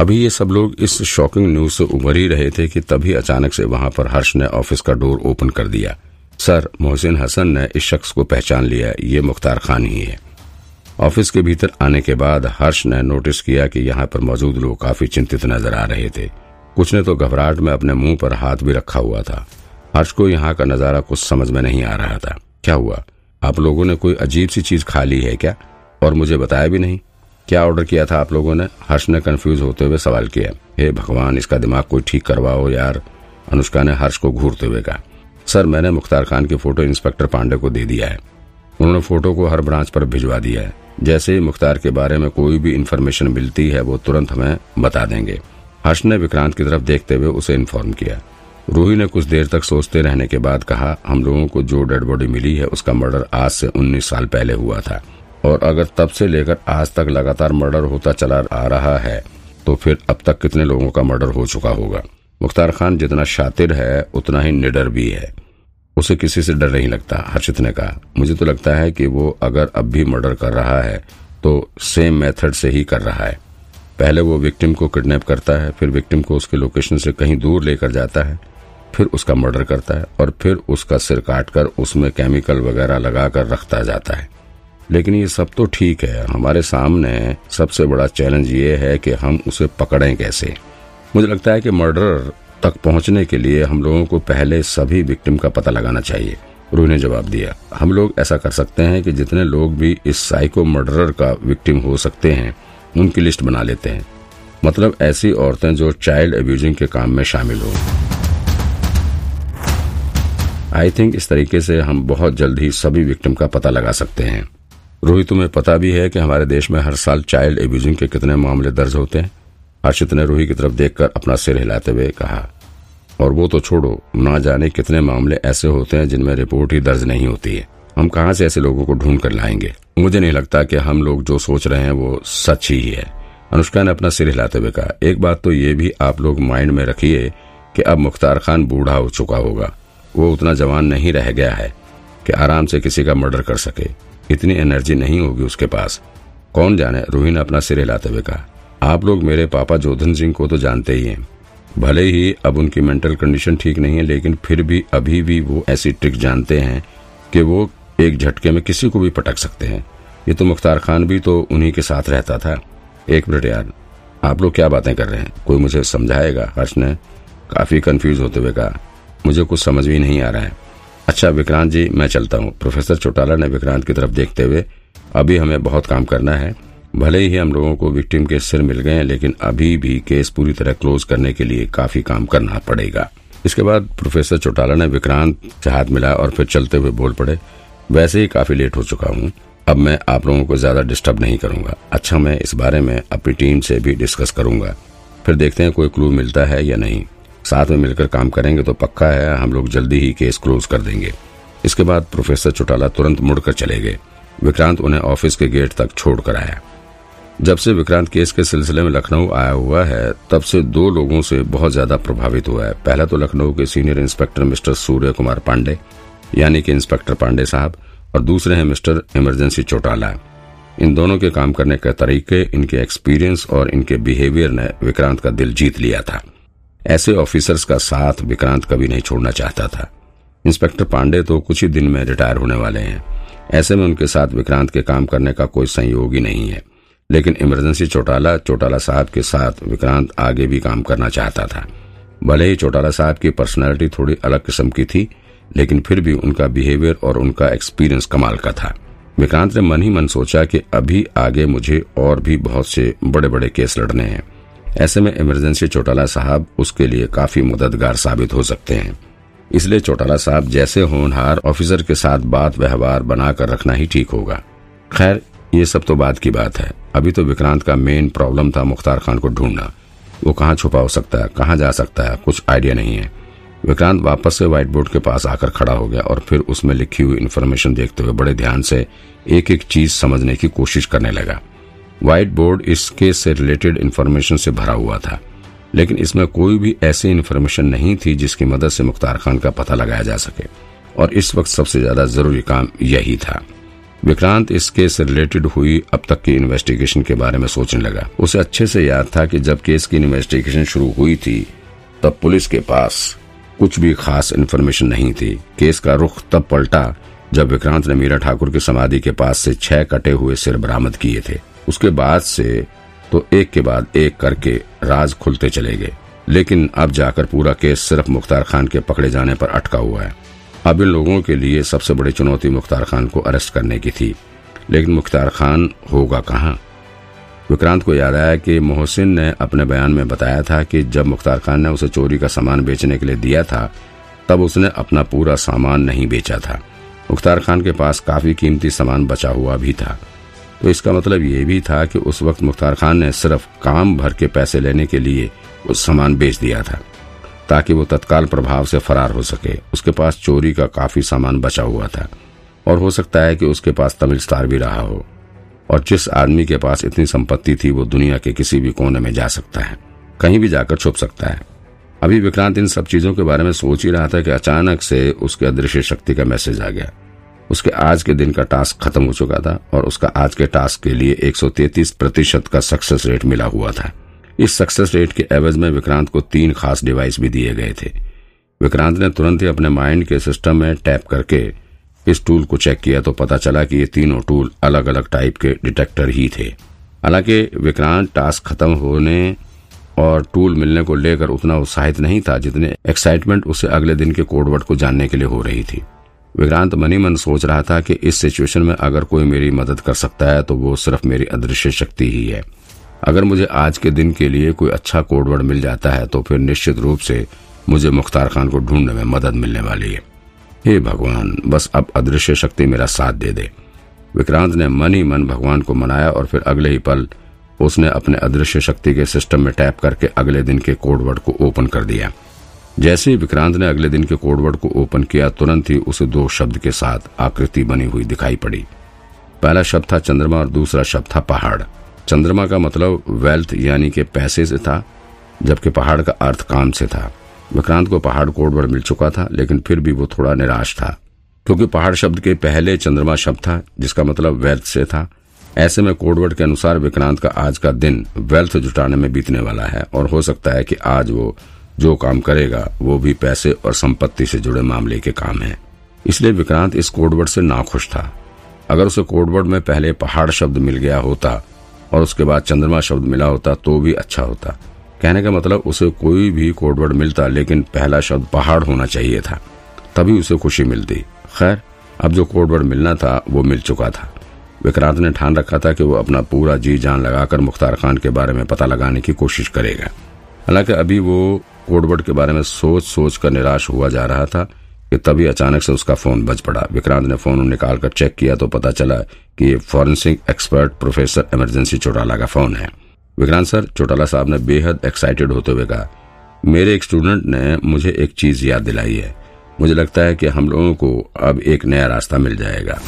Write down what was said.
अभी ये सब लोग इस शॉकिंग न्यूज़ से उभर ही रहे थे कि तभी अचानक से वहाँ पर हर्ष ने ऑफ़िस का डोर ओपन कर दिया। सर, मोहसिन हसन ने इस शख्स को पहचान लिया, ये मुख्तार खान ही है। ऑफ़िस के भीतर आने के बाद हर्ष ने नोटिस किया कि यहाँ पर मौजूद लोग काफ़ी चिंतित नज़र आ रहे थे। कुछ ने तो घबराहट में अपने मुँह पर हाथ भी रखा हुआ था। हर्ष को यहाँ का नज़ारा कुछ समझ में नहीं आ रहा था। क्या हुआ? आप लोगों ने कोई अजीब सी चीज़ खा ली है क्या? और मुझे बताया भी नहीं? क्या ऑर्डर किया था आप लोगों ने? हर्ष ने कंफ्यूज होते हुए सवाल किया। हे भगवान, इसका दिमाग कोई ठीक करवाओ यार, अनुष्का ने हर्ष को घूरते हुए कहा। सर, मैंने मुख्तार खान की फ़ोटो इंस्पेक्टर पांडे को दे दिया है। उन्होंने फ़ोटो को हर ब्रांच पर भिजवा दिया है। जैसे ही मुख्तार के बारे में कोई भी इन्फॉर्मेशन मिलती है, वो तुरंत हमें बता देंगे। हर्ष ने विक्रांत की तरफ़ देखते हुए उसे इन्फॉर्म किया। रूही ने कुछ देर तक सोचते रहने के बाद कहा, हम लोगों को जो डेड बॉडी मिली है, उसका मर्डर आज से उन्नीस साल पहले हुआ था। और अगर तब से लेकर आज तक लगातार मर्डर होता चला आ रहा है तो फिर अब तक कितने लोगों का मर्डर हो चुका होगा? मुख्तार खान जितना शातिर है, उतना ही निडर भी है। उसे किसी से डर नहीं लगता, हर्षित ने कहा। मुझे तो लगता है कि वो अगर अब भी मर्डर कर रहा है तो सेम मेथड से ही कर रहा है। पहले वो विक्टिम को किडनैप करता है, फिर विक्टिम को उसके लोकेशन से कहीं दूर लेकर जाता है, फिर उसका मर्डर करता है, और फिर उसका सिर काटकर उसमें केमिकल वगैरह लगाकर रखता जाता है। लेकिन ये सब तो ठीक है। हमारे सामने सबसे बड़ा चैलेंज ये है कि हम उसे पकड़ें कैसे। मुझे लगता है कि मर्डर तक पहुँचने के लिए हम लोगों को पहले सभी विक्टिम का पता लगाना चाहिए। रूही ने जवाब दिया। हम लोग ऐसा कर सकते हैं कि जितने लोग भी इस साइको मर्डरर का विक्टिम हो सकते हैं, उनकी लिस्ट बना लेते हैं। मतलब ऐसी औरतें जो चाइल्ड अब्यूजिंग के काम में शामिल हो। आई थिंक इस तरीके से हम बहुत जल्द ही सभी विक्टिम का पता लगा सकते हैं। रोहित तुम्हें पता भी है कि हमारे देश में हर साल चाइल्ड एब्यूजिंग के कितने मामले दर्ज होते हैं। हर्षित ने रूही की तरफ़ देखकर अपना सिर हिलाते हुए कहा, और वो तो छोड़ो, ना जाने कितने मामले ऐसे होते हैं जिनमें रिपोर्ट ही दर्ज नहीं होती है। हम कहाँ से ऐसे लोगों को ढूंढ कर लाएँगे? मुझे नहीं लगता कि हम लोग जो सोच रहे हैं वो सच ही है। अनुष्का ने अपना सिर हिलाते हुए कहा, एक बात तो ये भी आप लोग माइंड में रखिए कि अब मुख्तार खान बूढ़ा हो चुका होगा। वो उतना जवान नहीं रह गया है कि आराम से किसी का मर्डर कर सके। इतनी एनर्जी नहीं होगी उसके पास। कौन जाने? रूही ने अपना सिर हिलाते हुए कहा। आप लोग मेरे पापा जोधन सिंह को तो जानते ही हैं। भले ही अब उनकी मेंटल कंडीशन ठीक नहीं है, लेकिन फिर भी अभी भी वो ऐसी ट्रिक जानते हैं कि वो एक झटके में किसी को भी पटक सकते हैं। ये तो मुख्तार खान भी तो उन्हीं के साथ रहता था। एक मिनट यार, आप लोग क्या बातें कर रहे हैं? कोई मुझे समझाएगा? हर्ष ने काफ़ी कंफ्यूज होते हुए कहा। मुझे कुछ समझ भी नहीं आ रहा है। अच्छा विक्रांत जी, मैं चलता हूँ। प्रोफेसर चौटाला ने विक्रांत की तरफ़ देखते हुए, अभी हमें बहुत काम करना है। भले ही हम लोगों को विक्टिम के सिर मिल गए लेकिन अभी भी केस पूरी तरह क्लोज करने के लिए काफ़ी काम करना पड़ेगा। इसके बाद प्रोफेसर चौटाला ने विक्रांत से हाथ मिला और फिर चलते हुए बोल पड़े, वैसे ही काफ़ी लेट हो चुका हूँ। अब मैं आप लोगों को ज़्यादा डिस्टर्ब नहीं करूँगा। अच्छा मैं इस बारे में अपनी टीम से भी डिस्कस करूँगा। फिर देखते हैं कोई क्लू मिलता है या नहीं। साथ में मिलकर काम करेंगे तो पक्का है, हम लोग जल्दी ही केस क्लोज कर देंगे। इसके बाद प्रोफेसर चौटाला तुरंत मुड़कर चले गए। विक्रांत उन्हें ऑफ़िस के गेट तक छोड़कर आया। जब से विक्रांत केस के सिलसिले में लखनऊ आया हुआ है, तब से दो लोगों से बहुत ज़्यादा प्रभावित हुआ है। पहला तो लखनऊ के senior inspector mister Surya Kumar Pandey, यानी कि इंस्पेक्टर पांडे साहब, और दूसरे हैं मिस्टर इमरजेंसी चौटाला। इन दोनों के काम करने के तरीके, इनके एक्सपीरियंस और इनके बिहेवियर ने विक्रांत का दिल जीत लिया था। ऐसे ऑफिसर्स का साथ विक्रांत कभी नहीं छोड़ना चाहता था। इंस्पेक्टर पांडे तो कुछ ही दिन में रिटायर होने वाले हैं। ऐसे में उनके साथ विक्रांत के काम करने का कोई संयोग ही नहीं है। लेकिन इमरजेंसी चौटाला चौटाला साहब के साथ विक्रांत आगे भी काम करना चाहता था। भले ही चौटाला साहब की पर्सनैलिटी थोड़ी अलग किस्म की थी, लेकिन फिर भी उनका बिहेवियर और उनका एक्सपीरियंस कमाल का था। विक्रांत ने मन ही मन सोचा कि अभी आगे मुझे और भी बहुत से बड़े बड़े केस लड़ने हैं। ऐसे में इमरजेंसी चौटाला साहब उसके लिए काफ़ी मददगार साबित हो सकते हैं। इसलिए चौटाला साहब जैसे होनहार ऑफिसर के साथ बात व्यवहार बनाकर रखना ही ठीक होगा। खैर, ये सब तो बात की बात है। अभी तो विक्रांत का मेन प्रॉब्लम था मुख्तार खान को ढूंढना। वो कहाँ छुपा हो सकता है, कहाँ जा सकता है, कुछ आइडिया नहीं है। विक्रांत वापस से व्हाइट बोर्ड के पास आकर खड़ा हो गया और फिर उसमें लिखी हुई इन्फॉर्मेशन देखते हुए बड़े ध्यान से एक एक चीज़ समझने की कोशिश करने लगा। व्हाइट बोर्ड इस केस से रिलेटेड इन्फॉर्मेशन से भरा हुआ था। लेकिन इसमें कोई भी ऐसी इन्फॉर्मेशन नहीं थी जिसकी मदद से मुख्तार खान का पता लगाया जा सके। और इस वक्त सबसे ज़्यादा ज़रूरी काम यही था। विक्रांत इस केस से रिलेटेड हुई अब तक की इन्वेस्टिगेशन के बारे में सोचने लगा। उसे अच्छे से याद था कि जब केस की इन्वेस्टिगेशन शुरू हुई थी, तब पुलिस के पास कुछ भी खास इन्फॉर्मेशन नहीं थी। केस का रुख तब पलटा जब विक्रांत ने मीरा ठाकुर की समाधि के पास से छह कटे हुए सिर बरामद किए थे। उसके बाद से तो एक के बाद एक करके राज खुलते चले गए। लेकिन अब जाकर पूरा केस सिर्फ़ मुख्तार खान के पकड़े जाने पर अटका हुआ है। अब इन लोगों के लिए सबसे बड़ी चुनौती मुख्तार खान को अरेस्ट करने की थी। लेकिन मुख्तार खान होगा कहाँ? विक्रांत को याद आया कि मोहसिन ने अपने बयान में बताया था कि जब मुख्तार खान ने उसे चोरी का सामान बेचने के लिए दिया था, तब उसने अपना पूरा सामान नहीं बेचा था। मुख्तार खान के पास काफ़ी कीमती सामान बचा हुआ भी था। तो इसका मतलब ये भी था कि उस वक्त मुख्तार खान ने सिर्फ़ काम भर के पैसे लेने के लिए उस सामान बेच दिया था, ताकि वो तत्काल प्रभाव से फरार हो सके। उसके पास चोरी का काफ़ी सामान बचा हुआ था, और हो सकता है कि उसके पास तमिल स्टार भी रहा हो, और जिस आदमी के पास इतनी संपत्ति थी वो दुनिया के किसी भी कोने में जा सकता है, कहीं भी जाकर छुप सकता है। अभी विक्रांत इन सब चीज़ों के बारे में सोच ही रहा था कि अचानक से उसके अदृश्य शक्ति का मैसेज आ गया। उसके आज के दिन का टास्क खत्म हो चुका था और उसका आज के टास्क के लिए 133 प्रतिशत का सक्सेस रेट मिला हुआ था। इस सक्सेस रेट के एवज में विक्रांत को तीन खास डिवाइस भी दिए गए थे। विक्रांत ने तुरंत ही अपने माइंड के सिस्टम में टैप करके इस टूल को चेक किया तो पता चला कि ये तीनों टूल अलग अलग टाइप के डिटेक्टर ही थे। हालाँकि विक्रांत टास्क खत्म होने और टूल मिलने को लेकर उतना उत्साहित नहीं था जितने एक्साइटमेंट उसे अगले दिन के कोडवर्ड को जानने के लिए हो रही थी। विक्रांत मनी मन सोच रहा था कि इस सिचुएशन में अगर कोई मेरी मदद कर सकता है तो वो सिर्फ़ मेरी अदृश्य शक्ति ही है। अगर मुझे आज के दिन के लिए कोई अच्छा कोडवर्ड मिल जाता है तो फिर निश्चित रूप से मुझे मुख्तार खान को ढूँढने में मदद मिलने वाली है। हे भगवान, बस अब अदृश्य शक्ति मेरा साथ दे दे। विक्रांत ने मन ही मन भगवान को मनाया और फिर अगले ही पल उसने अपने अदृश्य शक्ति के सिस्टम में टैप करके अगले दिन के कोडवर्ड को ओपन कर दिया। जैसे ही विक्रांत ने अगले दिन के कोडवर्ड को ओपन किया, तुरंत ही उसे दो शब्द के साथ आकृति बनी हुई दिखाई पड़ी। पहला शब्द था चंद्रमा और दूसरा शब्द था पहाड़। चंद्रमा का मतलब वेल्थ यानी कि पैसे से था, जबकि पहाड़ का अर्थ काम से था। विक्रांत को पहाड़ कोडवर्ड मिल चुका था, लेकिन फिर भी वो थोड़ा निराश था, क्योंकि पहाड़ शब्द के पहले चंद्रमा शब्द था, जिसका मतलब वेल्थ से था। ऐसे में कोडवर्ड के अनुसार विक्रांत का आज का दिन वेल्थ जुटाने में बीतने वाला है, और हो सकता है कि आज वो जो काम करेगा, वो भी पैसे और संपत्ति से जुड़े मामले के काम है। इसलिए विक्रांत इस कोडवर्ड से नाखुश था। अगर उसे कोडवर्ड में पहले पहाड़ शब्द मिल गया होता और उसके बाद चंद्रमा शब्द मिला होता तो भी अच्छा होता। कहने का मतलब उसे कोई भी कोडवर्ड मिलता, लेकिन पहला शब्द पहाड़ होना चाहिए था। तभी उसे खुशी मिलती। खैर, अब जो कोडवर्ड मिलना था, वो मिल चुका था। विक्रांत ने ठान रखा था कि वो अपना पूरा जी जान लगाकर मुख्तार खान के बारे में पता लगाने की कोशिश करेगा। हालाँकि अभी वो कोडवर्ड के बारे में सोच सोच कर निराश हुआ जा रहा था कि तभी अचानक से उसका फ़ोन बज पड़ा। विक्रांत ने फ़ोन निकालकर चेक किया तो पता चला कि ये forensic expert professor emergency Chautala का फ़ोन है। विक्रांत सर, चौटाला साहब ने बेहद एक्साइटेड होते हुए कहा, मेरे एक स्टूडेंट ने मुझे एक चीज़ याद दिलाई है। मुझे लगता है कि हम लोगों को अब एक नया रास्ता मिल जाएगा।